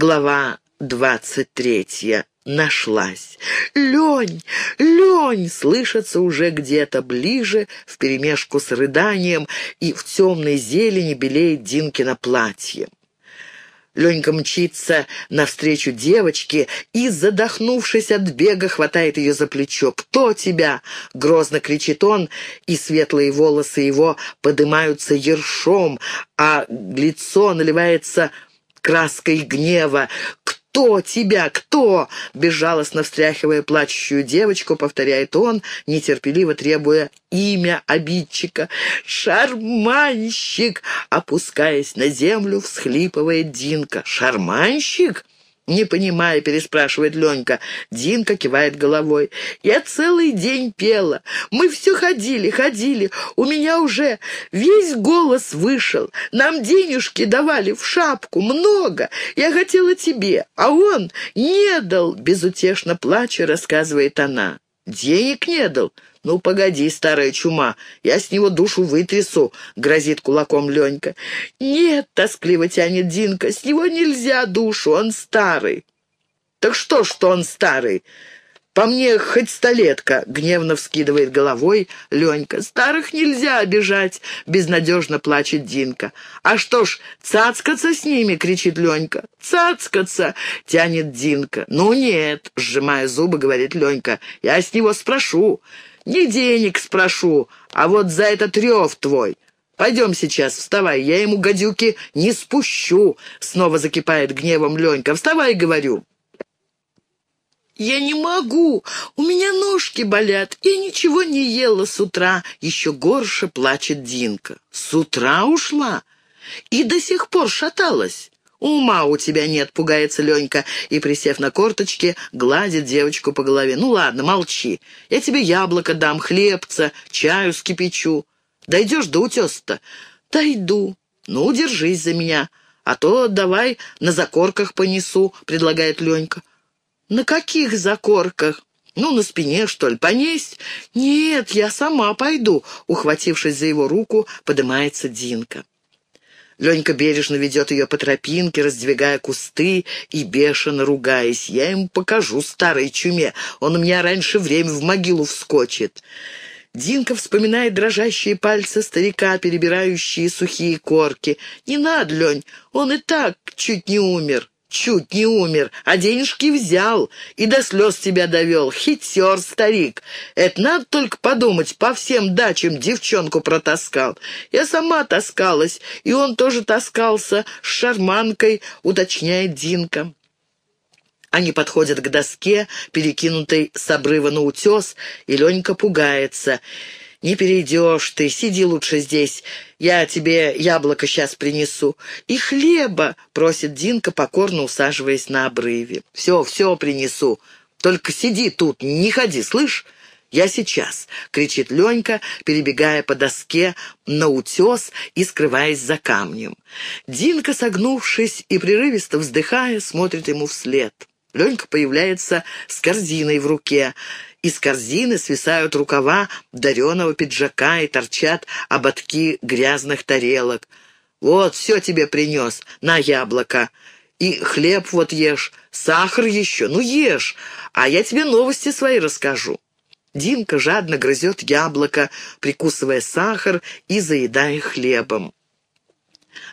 Глава двадцать третья. Нашлась. «Лень! Лень!» слышится уже где-то ближе, вперемешку с рыданием, и в темной зелени белеет Динкино платье. Ленька мчится навстречу девочке и, задохнувшись от бега, хватает ее за плечо. «Кто тебя?» — грозно кричит он, и светлые волосы его подымаются ершом, а лицо наливается краской гнева. «Кто тебя? Кто?» Безжалостно встряхивая плачущую девочку, повторяет он, нетерпеливо требуя имя обидчика. «Шарманщик!» Опускаясь на землю, всхлипывает Динка. «Шарманщик?» Не понимая, переспрашивает Ленька. Динка кивает головой. «Я целый день пела. Мы все ходили, ходили. У меня уже весь голос вышел. Нам денежки давали в шапку, много. Я хотела тебе, а он не дал!» Безутешно плача, рассказывает она. «Денег не дал? «Ну, погоди, старая чума, я с него душу вытрясу», — грозит кулаком Ленька. «Нет», — тоскливо тянет Динка, — «с него нельзя душу, он старый». «Так что, что он старый?» «По мне хоть столетка», — гневно вскидывает головой Ленька. «Старых нельзя обижать», — безнадежно плачет Динка. «А что ж, цацкаться с ними?» — кричит Ленька. «Цацкаться!» — тянет Динка. «Ну нет», — сжимая зубы, говорит Ленька. «Я с него спрошу. Не денег спрошу, а вот за этот рев твой. Пойдем сейчас, вставай, я ему гадюки не спущу. Снова закипает гневом Ленька. Вставай, говорю. «Я не могу! У меня ножки болят! Я ничего не ела с утра!» Еще горше плачет Динка. «С утра ушла? И до сих пор шаталась!» «Ума у тебя нет», — пугается Ленька, и, присев на корточки, гладит девочку по голове. «Ну ладно, молчи. Я тебе яблоко дам, хлебца, чаю скипячу. Дойдешь до утеса-то?» «Дойду. Ну, держись за меня. А то давай на закорках понесу», — предлагает Ленька. «На каких закорках?» «Ну, на спине, что ли, понесть?» «Нет, я сама пойду», — ухватившись за его руку, поднимается Динка. Ленька бережно ведет ее по тропинке, раздвигая кусты и бешено ругаясь. «Я ему покажу старой чуме, он у меня раньше время в могилу вскочит». Динка вспоминает дрожащие пальцы старика, перебирающие сухие корки. «Не надо, Лень, он и так чуть не умер». Чуть не умер, а денежки взял и до слез тебя довел. Хитер старик. Это надо только подумать, по всем дачам девчонку протаскал. Я сама таскалась, и он тоже таскался с шарманкой, уточняет Динка. Они подходят к доске, перекинутой с обрыва на утес, и Ленька пугается — «Не перейдешь ты, сиди лучше здесь, я тебе яблоко сейчас принесу». «И хлеба!» — просит Динка, покорно усаживаясь на обрыве. «Все, все принесу, только сиди тут, не ходи, слышь?» «Я сейчас!» — кричит Ленька, перебегая по доске на утес и скрываясь за камнем. Динка, согнувшись и прерывисто вздыхая, смотрит ему вслед. Ленька появляется с корзиной в руке. Из корзины свисают рукава дареного пиджака и торчат ободки грязных тарелок. «Вот, все тебе принес, на яблоко. И хлеб вот ешь, сахар еще, ну ешь, а я тебе новости свои расскажу». Динка жадно грызет яблоко, прикусывая сахар и заедая хлебом.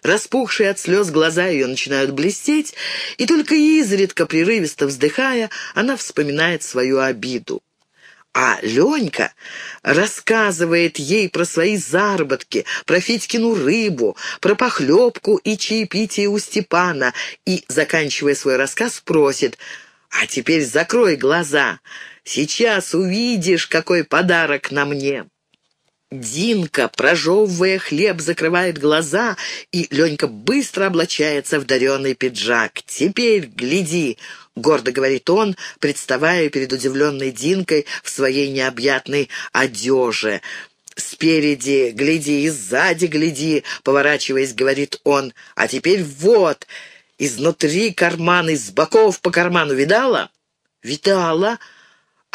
Распухшие от слез глаза ее начинают блестеть, и только изредка, прерывисто вздыхая, она вспоминает свою обиду. А Ленька рассказывает ей про свои заработки, про Федькину рыбу, про похлебку и чаепитие у Степана и, заканчивая свой рассказ, просит «А теперь закрой глаза, сейчас увидишь, какой подарок на мне». Динка, прожевывая хлеб, закрывает глаза, и Ленька быстро облачается в дареный пиджак. «Теперь гляди!» — гордо говорит он, представая перед удивленной Динкой в своей необъятной одежде. «Спереди гляди и сзади гляди», — поворачиваясь, говорит он. «А теперь вот, изнутри карман, из боков по карману, видала?» «Видала»,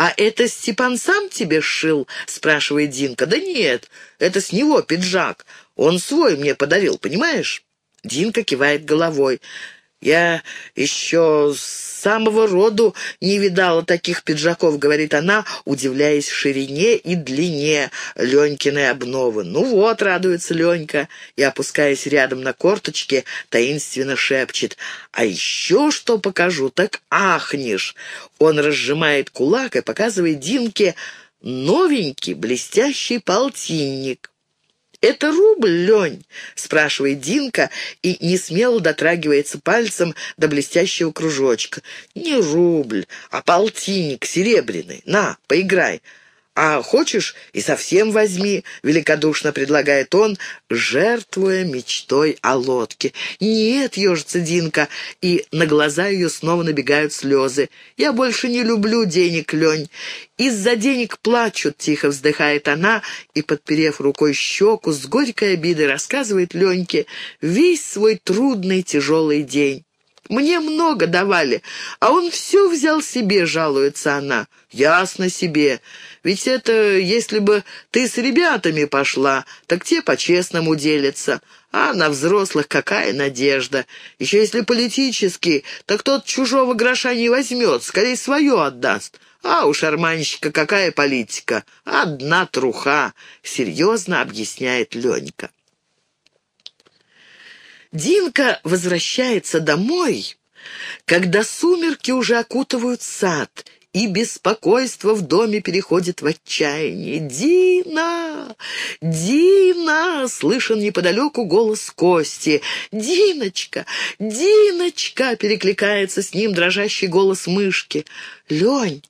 «А это Степан сам тебе сшил?» — спрашивает Динка. «Да нет, это с него пиджак. Он свой мне подарил, понимаешь?» Динка кивает головой. Я еще с самого роду не видала таких пиджаков», — говорит она, удивляясь ширине и длине Ленькиной обновы. «Ну вот», — радуется Ленька, и, опускаясь рядом на корточке, таинственно шепчет. «А еще что покажу, так ахнешь!» Он разжимает кулак и показывает Динке новенький блестящий полтинник. «Это рубль, Лень?» — спрашивает Динка и не смело дотрагивается пальцем до блестящего кружочка. «Не рубль, а полтинник серебряный. На, поиграй». «А хочешь, и совсем возьми», — великодушно предлагает он, жертвуя мечтой о лодке. «Нет», — ежится Динка, и на глаза ее снова набегают слезы. «Я больше не люблю денег, Лень. Из-за денег плачут», — тихо вздыхает она и, подперев рукой щеку, с горькой обидой рассказывает Леньке весь свой трудный тяжелый день. Мне много давали, а он все взял себе, жалуется она. Ясно себе. Ведь это, если бы ты с ребятами пошла, так те по-честному делятся. А на взрослых какая надежда? Еще если политический, так тот чужого гроша не возьмет, скорее свое отдаст. А у шарманщика какая политика? Одна труха, серьезно объясняет Ленька. Динка возвращается домой, когда сумерки уже окутывают сад, и беспокойство в доме переходит в отчаяние. «Дина! Дина!» — слышен неподалеку голос Кости. «Диночка! Диночка!» — перекликается с ним дрожащий голос мышки. «Лень,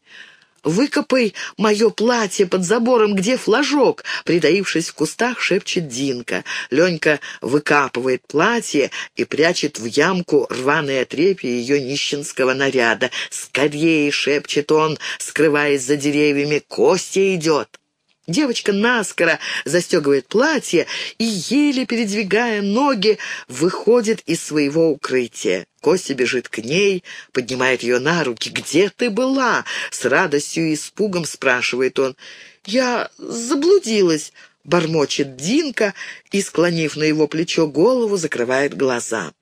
«Выкопай мое платье под забором, где флажок?» Притаившись в кустах, шепчет Динка. Ленька выкапывает платье и прячет в ямку рваные отрепья ее нищенского наряда. «Скорее!» — шепчет он, скрываясь за деревьями. «Костя идет!» Девочка наскоро застегивает платье и, еле передвигая ноги, выходит из своего укрытия. Костя бежит к ней, поднимает ее на руки. «Где ты была?» — с радостью и испугом спрашивает он. «Я заблудилась», — бормочет Динка и, склонив на его плечо голову, закрывает глаза.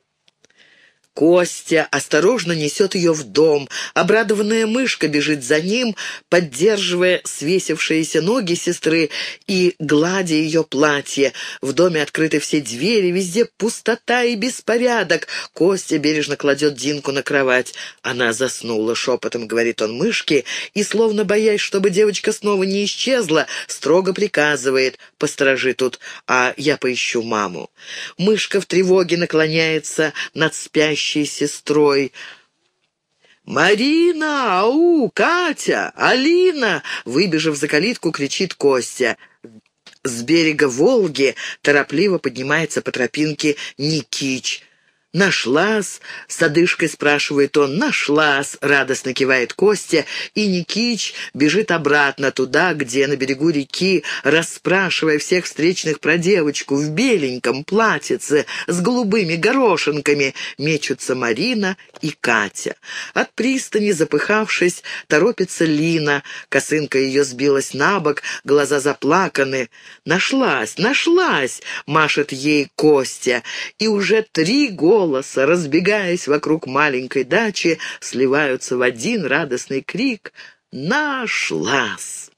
Костя осторожно несет ее в дом. Обрадованная мышка бежит за ним, поддерживая свесившиеся ноги сестры и гладя ее платье. В доме открыты все двери, везде пустота и беспорядок. Костя бережно кладет Динку на кровать. Она заснула, шепотом говорит он мышке, и, словно боясь, чтобы девочка снова не исчезла, строго приказывает «Посторожи тут, а я поищу маму». Мышка в тревоге наклоняется над спящей плачущей сестрой. «Марина! Ау! Катя! Алина!» Выбежав за калитку, кричит Костя. С берега Волги торопливо поднимается по тропинке Никич. «Нашлась?» — с одышкой спрашивает он. «Нашлась!» — радостно кивает Костя, и Никич бежит обратно туда, где на берегу реки, расспрашивая всех встречных про девочку в беленьком платьице с голубыми горошинками, мечутся Марина и Катя. От пристани, запыхавшись, торопится Лина. Косынка ее сбилась на бок, глаза заплаканы. «Нашлась! Нашлась!» — машет ей Костя. И уже три года голоса, разбегаясь вокруг маленькой дачи, сливаются в один радостный крик «Нашлась!».